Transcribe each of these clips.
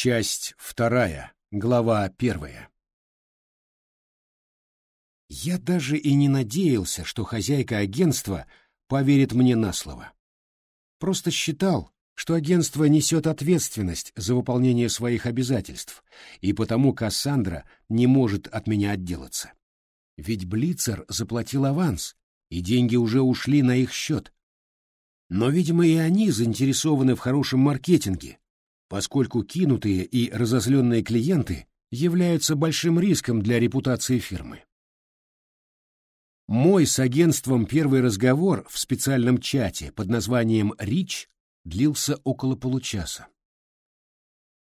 Часть вторая, глава первая. Я даже и не надеялся, что хозяйка агентства поверит мне на слово. Просто считал, что агентство несет ответственность за выполнение своих обязательств, и потому Кассандра не может от меня отделаться. Ведь Блицер заплатил аванс, и деньги уже ушли на их счет. Но, видимо, и они заинтересованы в хорошем маркетинге, поскольку кинутые и разозленные клиенты являются большим риском для репутации фирмы. Мой с агентством первый разговор в специальном чате под названием «Рич» длился около получаса.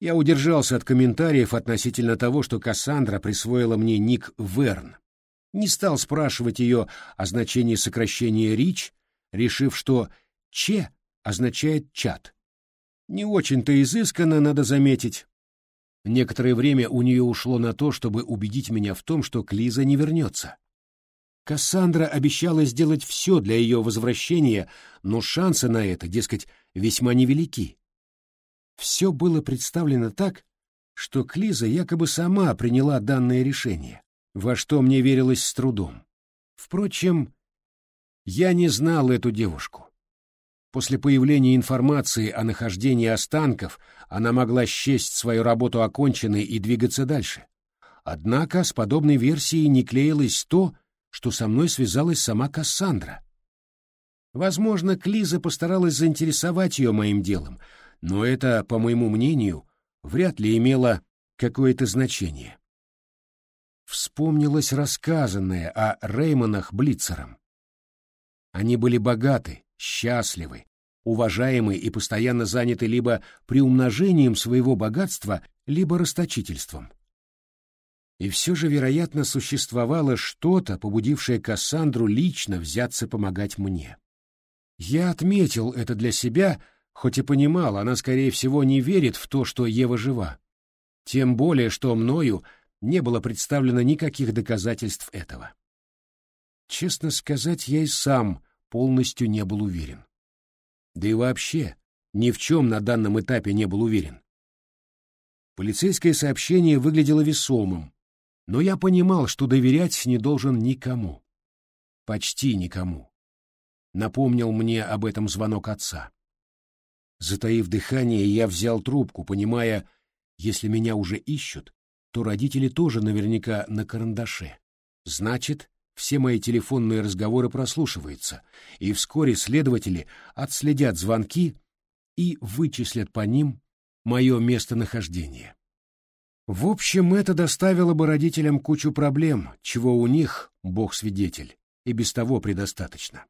Я удержался от комментариев относительно того, что Кассандра присвоила мне ник Верн. Не стал спрашивать ее о значении сокращения «Рич», решив, что «Че» означает «чат». Не очень-то изысканно, надо заметить. Некоторое время у нее ушло на то, чтобы убедить меня в том, что Клиза не вернется. Кассандра обещала сделать все для ее возвращения, но шансы на это, дескать, весьма невелики. Все было представлено так, что Клиза якобы сама приняла данное решение, во что мне верилось с трудом. Впрочем, я не знал эту девушку. После появления информации о нахождении останков она могла счесть свою работу оконченной и двигаться дальше. Однако с подобной версией не клеилось то, что со мной связалась сама Кассандра. Возможно, Клиза постаралась заинтересовать ее моим делом, но это, по моему мнению, вряд ли имело какое-то значение. Вспомнилось рассказанное о Реймонах Блицером. Они были богаты, счастливы, уважаемы и постоянно заняты либо приумножением своего богатства, либо расточительством. И все же, вероятно, существовало что-то, побудившее Кассандру лично взяться помогать мне. Я отметил это для себя, хоть и понимал, она, скорее всего, не верит в то, что Ева жива. Тем более, что мною не было представлено никаких доказательств этого. Честно сказать, я и сам полностью не был уверен. Да и вообще, ни в чем на данном этапе не был уверен. Полицейское сообщение выглядело весомым, но я понимал, что доверять не должен никому. Почти никому. Напомнил мне об этом звонок отца. Затаив дыхание, я взял трубку, понимая, если меня уже ищут, то родители тоже наверняка на карандаше. Значит, все мои телефонные разговоры прослушиваются, и вскоре следователи отследят звонки и вычислят по ним мое местонахождение. В общем, это доставило бы родителям кучу проблем, чего у них, бог свидетель, и без того предостаточно.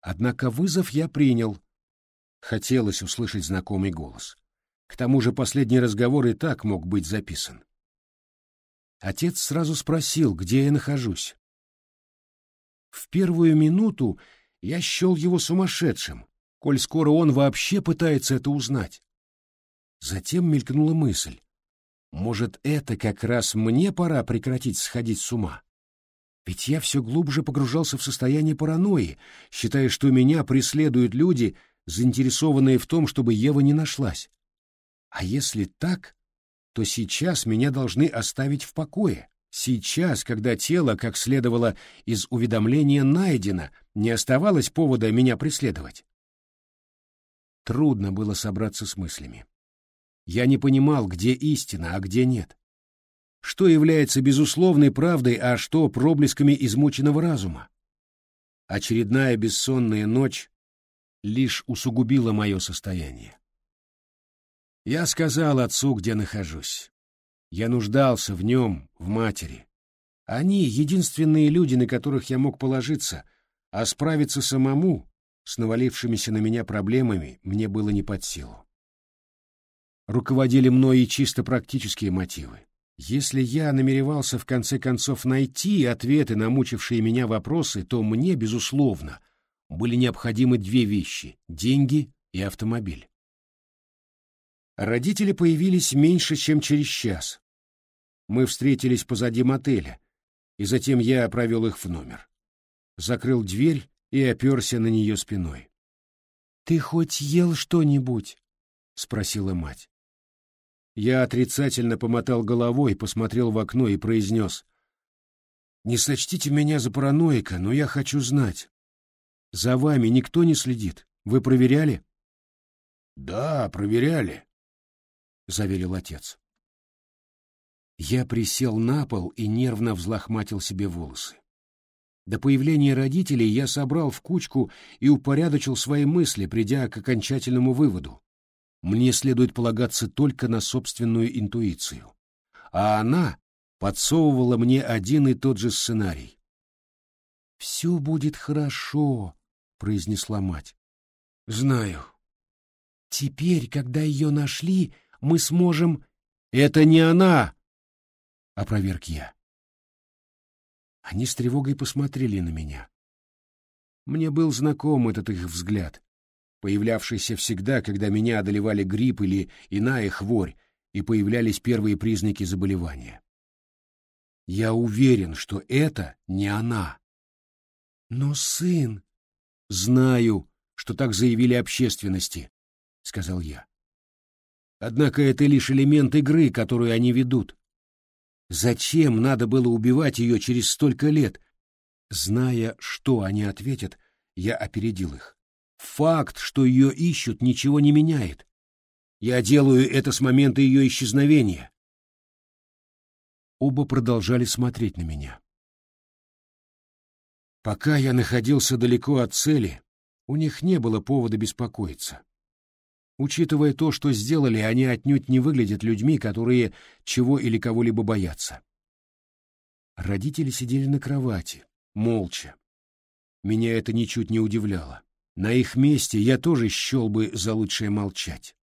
Однако вызов я принял. Хотелось услышать знакомый голос. К тому же последний разговор и так мог быть записан. Отец сразу спросил, где я нахожусь. В первую минуту я счел его сумасшедшим, коль скоро он вообще пытается это узнать. Затем мелькнула мысль. Может, это как раз мне пора прекратить сходить с ума? Ведь я все глубже погружался в состояние паранойи, считая, что меня преследуют люди, заинтересованные в том, чтобы Ева не нашлась. А если так, то сейчас меня должны оставить в покое. Сейчас, когда тело, как следовало из уведомления, найдено, не оставалось повода меня преследовать. Трудно было собраться с мыслями. Я не понимал, где истина, а где нет. Что является безусловной правдой, а что проблесками измученного разума? Очередная бессонная ночь лишь усугубила мое состояние. Я сказал отцу, где нахожусь. Я нуждался в нем, в матери. Они — единственные люди, на которых я мог положиться, а справиться самому с навалившимися на меня проблемами мне было не под силу руководили мной и чисто практические мотивы. Если я намеревался в конце концов найти ответы на мучившие меня вопросы, то мне, безусловно, были необходимы две вещи — деньги и автомобиль. Родители появились меньше, чем через час. Мы встретились позади мотеля, и затем я провел их в номер. Закрыл дверь и оперся на нее спиной. — Ты хоть ел что-нибудь? — спросила мать. Я отрицательно помотал головой, посмотрел в окно и произнес. «Не сочтите меня за параноика, но я хочу знать. За вами никто не следит. Вы проверяли?» «Да, проверяли», — заверил отец. Я присел на пол и нервно взлохматил себе волосы. До появления родителей я собрал в кучку и упорядочил свои мысли, придя к окончательному выводу. Мне следует полагаться только на собственную интуицию. А она подсовывала мне один и тот же сценарий. «Все будет хорошо», — произнесла мать. «Знаю. Теперь, когда ее нашли, мы сможем...» «Это не она!» — опроверг я. Они с тревогой посмотрели на меня. Мне был знаком этот их взгляд, появлявшийся всегда, когда меня одолевали грипп или иная хворь, и появлялись первые признаки заболевания. Я уверен, что это не она. Но сын... Знаю, что так заявили общественности, — сказал я. Однако это лишь элемент игры, которую они ведут. Зачем надо было убивать ее через столько лет? Зная, что они ответят, я опередил их. Факт, что ее ищут, ничего не меняет. Я делаю это с момента ее исчезновения. Оба продолжали смотреть на меня. Пока я находился далеко от цели, у них не было повода беспокоиться. Учитывая то, что сделали, они отнюдь не выглядят людьми, которые чего или кого-либо боятся. Родители сидели на кровати, молча. Меня это ничуть не удивляло. На их месте я тоже счел бы за лучшее молчать.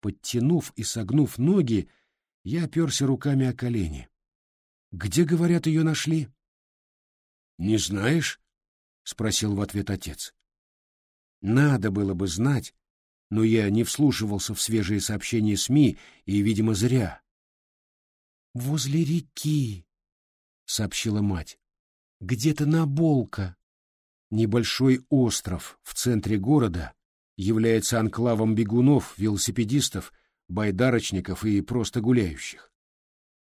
Подтянув и согнув ноги, я оперся руками о колени. «Где, говорят, ее нашли?» «Не знаешь?» — спросил в ответ отец. «Надо было бы знать, но я не вслушивался в свежие сообщения СМИ и, видимо, зря. «Возле реки», — сообщила мать, — «где-то на Болка». Небольшой остров в центре города является анклавом бегунов, велосипедистов, байдарочников и просто гуляющих.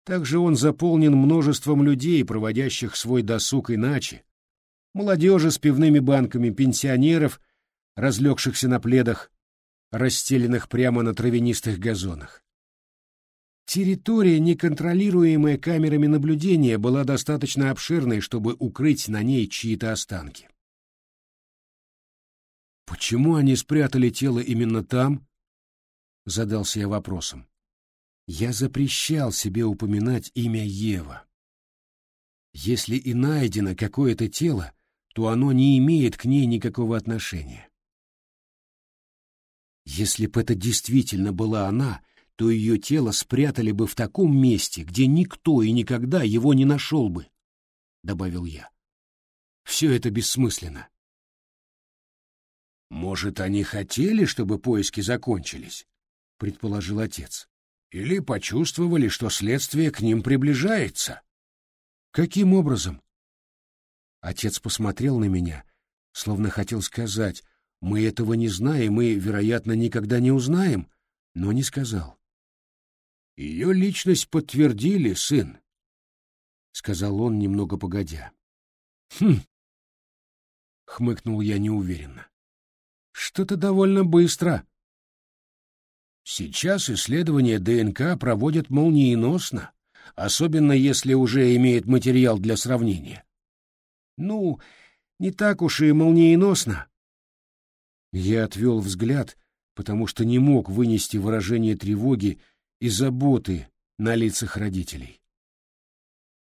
Также он заполнен множеством людей, проводящих свой досуг иначе. Молодежи с пивными банками, пенсионеров, разлегшихся на пледах, расстеленных прямо на травянистых газонах. Территория, неконтролируемая камерами наблюдения, была достаточно обширной, чтобы укрыть на ней чьи-то останки. «Почему они спрятали тело именно там?» — задался я вопросом. Я запрещал себе упоминать имя Ева. Если и найдено какое-то тело, то оно не имеет к ней никакого отношения. Если бы это действительно была она, то ее тело спрятали бы в таком месте, где никто и никогда его не нашел бы, — добавил я. Все это бессмысленно. «Может, они хотели, чтобы поиски закончились?» — предположил отец. «Или почувствовали, что следствие к ним приближается?» «Каким образом?» Отец посмотрел на меня, словно хотел сказать, мы этого не знаем и, вероятно, никогда не узнаем, но не сказал. Ее личность подтвердили, сын, — сказал он немного погодя. Хм, — хмыкнул я неуверенно. Что-то довольно быстро. Сейчас исследования ДНК проводят молниеносно, особенно если уже имеет материал для сравнения. Ну, не так уж и молниеносно, я отвел взгляд, потому что не мог вынести выражение тревоги и заботы на лицах родителей.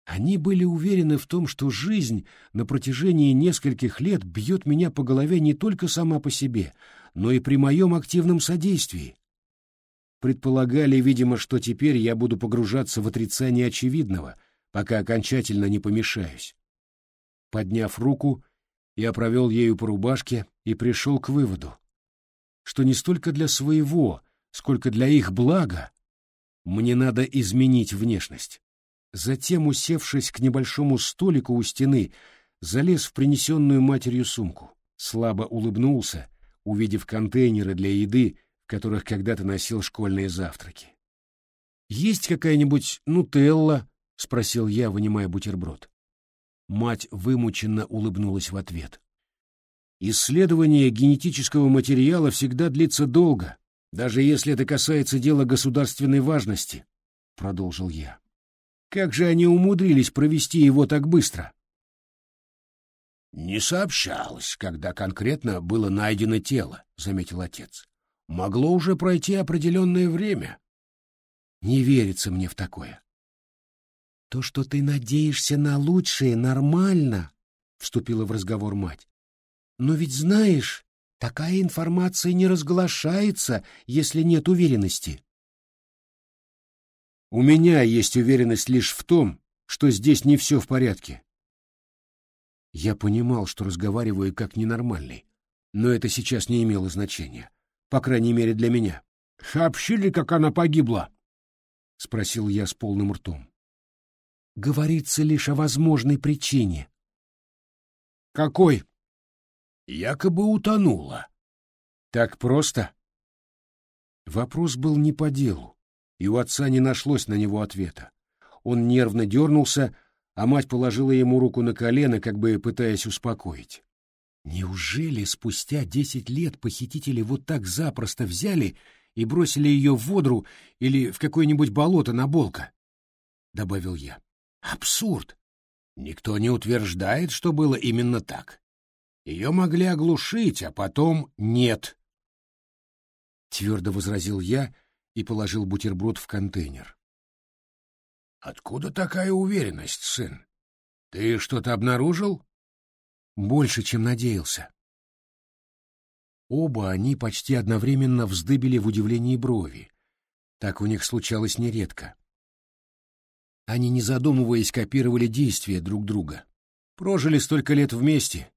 Они были уверены в том, что жизнь на протяжении нескольких лет бьет меня по голове не только сама по себе, но и при моем активном содействии. Предполагали, видимо, что теперь я буду погружаться в отрицание очевидного, пока окончательно не помешаюсь. Подняв руку, я провел ею по рубашке и пришел к выводу, что не столько для своего, сколько для их блага мне надо изменить внешность. Затем, усевшись к небольшому столику у стены, залез в принесенную матерью сумку. Слабо улыбнулся, увидев контейнеры для еды, в которых когда-то носил школьные завтраки. «Есть какая-нибудь нутелла?» — спросил я, вынимая бутерброд. Мать вымученно улыбнулась в ответ. «Исследование генетического материала всегда длится долго, даже если это касается дела государственной важности», — продолжил я. «Как же они умудрились провести его так быстро?» «Не сообщалось, когда конкретно было найдено тело», — заметил отец. «Могло уже пройти определенное время». «Не верится мне в такое». «То, что ты надеешься на лучшее, нормально», — вступила в разговор мать. «Но ведь знаешь, такая информация не разглашается, если нет уверенности». «У меня есть уверенность лишь в том, что здесь не все в порядке», я понимал, что разговариваю как ненормальный, но это сейчас не имело значения, по крайней мере для меня. «Сообщили, как она погибла?» — спросил я с полным ртом. «Говорится лишь о возможной причине». «Какой?» «Якобы утонула». «Так просто?» Вопрос был не по делу, и у отца не нашлось на него ответа. Он нервно дернулся, а мать положила ему руку на колено, как бы пытаясь успокоить. Неужели спустя десять лет похитители вот так запросто взяли и бросили ее в водру или в какое-нибудь болото на болко? — добавил я. — Абсурд! Никто не утверждает, что было именно так. Ее могли оглушить, а потом нет. Твердо возразил я и положил бутерброд в контейнер. Откуда такая уверенность, сын? Ты что-то обнаружил? Больше, чем надеялся. Оба они почти одновременно вздыбили в удивлении брови. Так у них случалось нередко. Они, не задумываясь, копировали действия друг друга. Прожили столько лет вместе.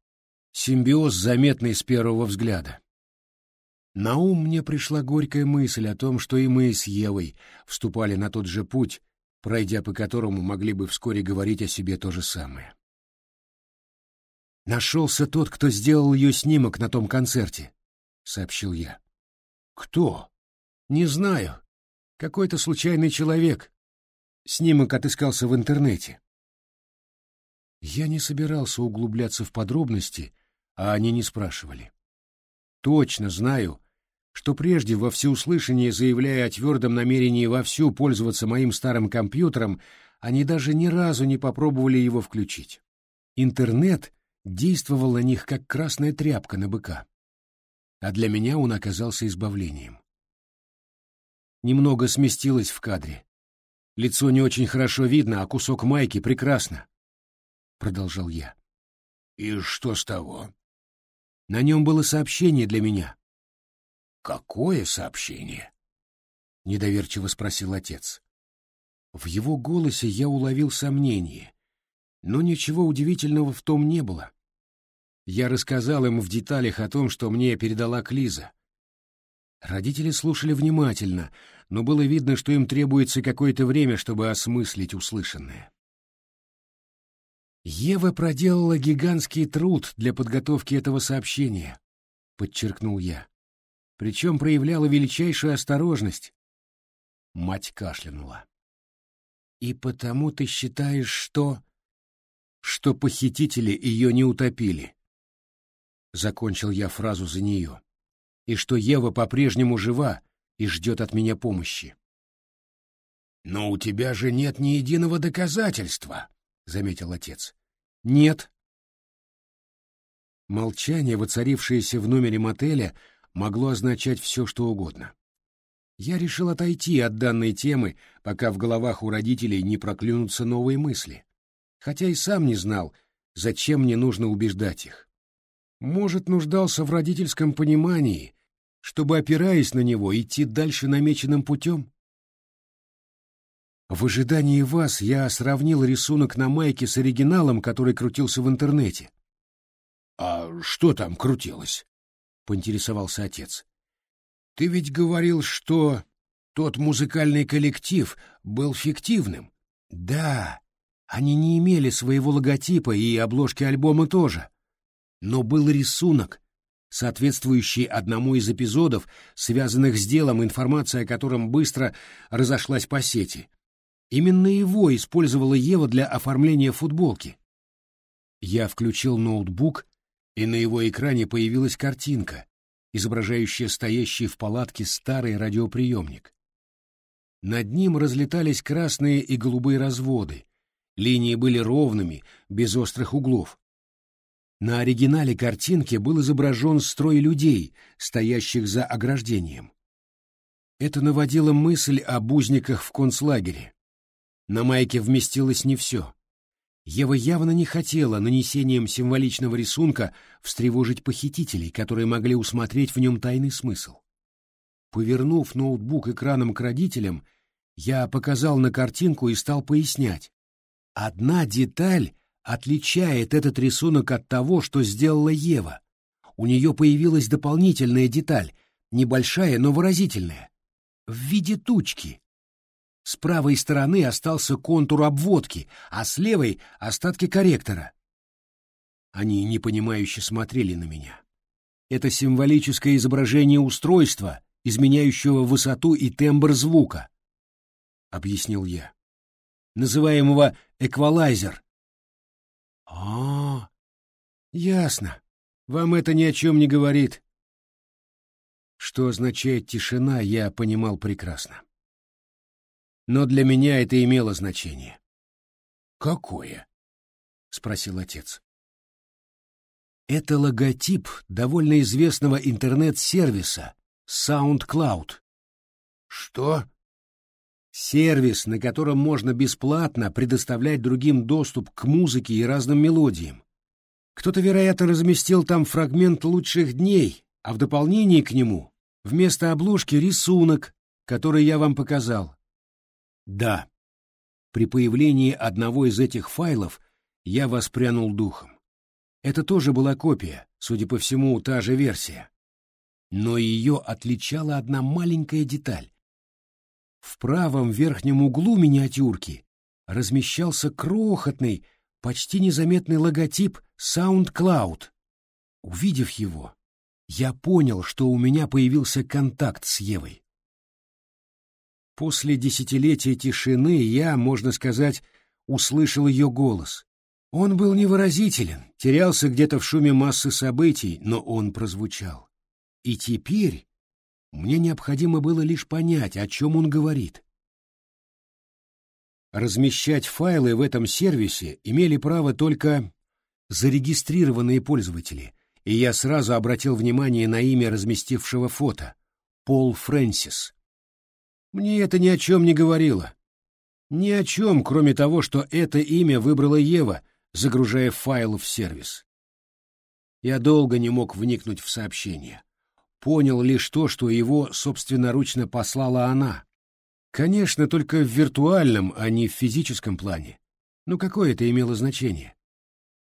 Симбиоз заметный с первого взгляда. На ум мне пришла горькая мысль о том, что и мы с Евой вступали на тот же путь, пройдя по которому могли бы вскоре говорить о себе то же самое. «Нашелся тот, кто сделал ее снимок на том концерте», — сообщил я. «Кто?» «Не знаю. Какой-то случайный человек. Снимок отыскался в интернете». Я не собирался углубляться в подробности, а они не спрашивали. Точно знаю, что прежде во всеуслышание заявляя о твердом намерении вовсю пользоваться моим старым компьютером, они даже ни разу не попробовали его включить. Интернет действовал на них как красная тряпка на быка. А для меня он оказался избавлением. Немного сместилось в кадре. Лицо не очень хорошо видно, а кусок майки прекрасно. Продолжал я. И что с того? На нем было сообщение для меня. «Какое сообщение?» — недоверчиво спросил отец. В его голосе я уловил сомнение, но ничего удивительного в том не было. Я рассказал им в деталях о том, что мне передала Клиза. Родители слушали внимательно, но было видно, что им требуется какое-то время, чтобы осмыслить услышанное. «Ева проделала гигантский труд для подготовки этого сообщения», — подчеркнул я причем проявляла величайшую осторожность. Мать кашлянула. «И потому ты считаешь, что...» «Что похитители ее не утопили?» Закончил я фразу за нее. «И что Ева по-прежнему жива и ждет от меня помощи». «Но у тебя же нет ни единого доказательства», — заметил отец. «Нет». Молчание, воцарившееся в номере мотеля, — могло означать все, что угодно. Я решил отойти от данной темы, пока в головах у родителей не проклюнутся новые мысли, хотя и сам не знал, зачем мне нужно убеждать их. Может, нуждался в родительском понимании, чтобы, опираясь на него, идти дальше намеченным путем? В ожидании вас я сравнил рисунок на майке с оригиналом, который крутился в интернете. — А что там крутилось? — поинтересовался отец. «Ты ведь говорил, что тот музыкальный коллектив был фиктивным?» «Да, они не имели своего логотипа и обложки альбома тоже. Но был рисунок, соответствующий одному из эпизодов, связанных с делом, информация о котором быстро разошлась по сети. Именно его использовала Ева для оформления футболки. Я включил ноутбук, и на его экране появилась картинка, изображающая стоящий в палатке старый радиоприемник. Над ним разлетались красные и голубые разводы, линии были ровными, без острых углов. На оригинале картинки был изображен строй людей, стоящих за ограждением. Это наводило мысль о бузниках в концлагере. На майке вместилось не все. Ева явно не хотела нанесением символичного рисунка встревожить похитителей, которые могли усмотреть в нем тайный смысл. Повернув ноутбук экраном к родителям, я показал на картинку и стал пояснять. Одна деталь отличает этот рисунок от того, что сделала Ева. У нее появилась дополнительная деталь, небольшая, но выразительная, в виде тучки. С правой стороны остался контур обводки, а с левой — остатки корректора. Они непонимающе смотрели на меня. Это символическое изображение устройства, изменяющего высоту и тембр звука, — объяснил я, называемого эквалайзер, а, ясно. Вам это ни о чем не говорит. Что означает тишина, я понимал прекрасно. Но для меня это имело значение. Какое? спросил отец. Это логотип довольно известного интернет-сервиса SoundCloud. Что? Сервис, на котором можно бесплатно предоставлять другим доступ к музыке и разным мелодиям. Кто-то, вероятно, разместил там фрагмент лучших дней, а в дополнение к нему вместо обложки рисунок, который я вам показал. Да, при появлении одного из этих файлов я воспрянул духом. Это тоже была копия, судя по всему, та же версия. Но ее отличала одна маленькая деталь. В правом верхнем углу миниатюрки размещался крохотный, почти незаметный логотип SoundCloud. Увидев его, я понял, что у меня появился контакт с Евой. После десятилетия тишины я, можно сказать, услышал ее голос. Он был невыразителен, терялся где-то в шуме массы событий, но он прозвучал. И теперь мне необходимо было лишь понять, о чем он говорит. Размещать файлы в этом сервисе имели право только зарегистрированные пользователи, и я сразу обратил внимание на имя разместившего фото — Пол Фрэнсис. Мне это ни о чем не говорило. Ни о чем, кроме того, что это имя выбрала Ева, загружая файл в сервис. Я долго не мог вникнуть в сообщение понял лишь то, что его собственноручно послала она. Конечно, только в виртуальном, а не в физическом плане. Но какое это имело значение?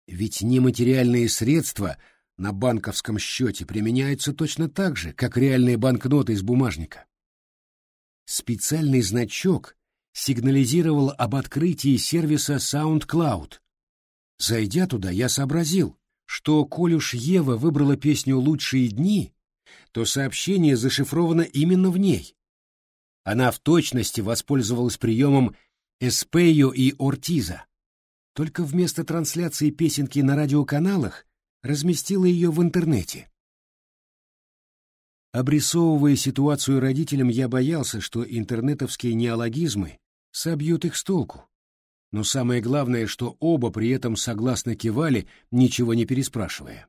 Ведь нематериальные средства на банковском счете применяются точно так же, как реальные банкноты из бумажника. Специальный значок сигнализировал об открытии сервиса SoundCloud. Зайдя туда, я сообразил, что, коль уж Ева выбрала песню «Лучшие дни», то сообщение зашифровано именно в ней. Она в точности воспользовалась приемом Эспейо и Ортиза. Только вместо трансляции песенки на радиоканалах разместила ее в интернете. Обрисовывая ситуацию родителям, я боялся, что интернетовские неологизмы собьют их с толку. Но самое главное, что оба при этом согласно кивали, ничего не переспрашивая.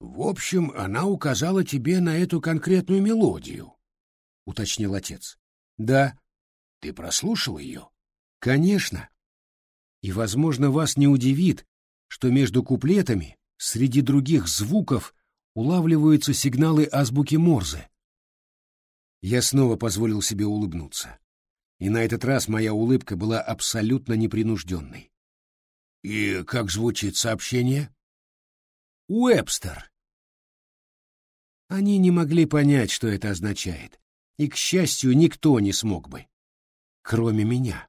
В общем, она указала тебе на эту конкретную мелодию, — уточнил отец. — Да. — Ты прослушал ее? — Конечно. И, возможно, вас не удивит, что между куплетами, среди других звуков, улавливаются сигналы азбуки Морзе. Я снова позволил себе улыбнуться. И на этот раз моя улыбка была абсолютно непринужденной. — И как звучит сообщение? — Уэбстер. Они не могли понять, что это означает, и, к счастью, никто не смог бы, кроме меня.